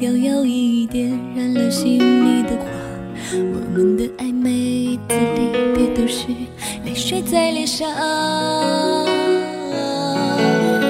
摇摇曳点燃了心里的火。我们的爱，每一次离别都是泪水在脸上。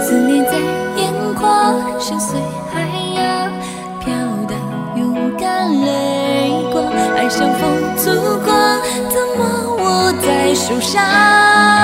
思念在眼眶，深邃海洋，飘荡，勇敢泪光。爱像风阻光，怎么握在手上？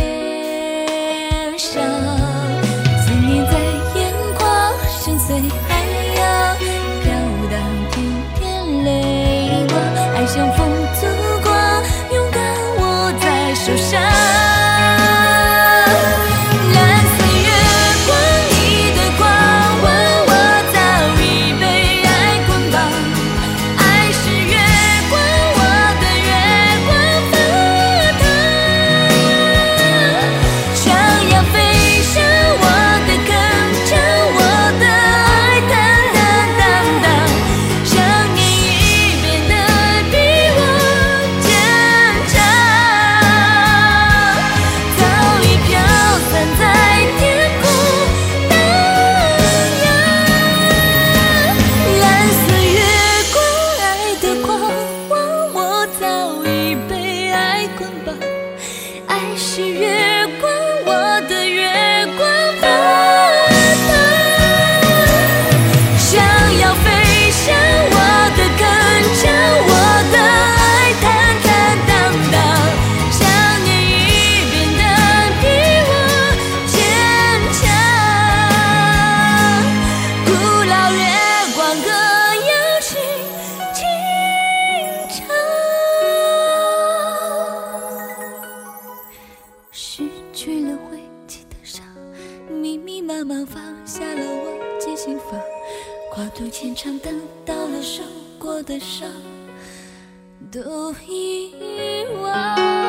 密密麻麻放下了，我记心房，跨度千肠等到了受过的伤，都遗忘。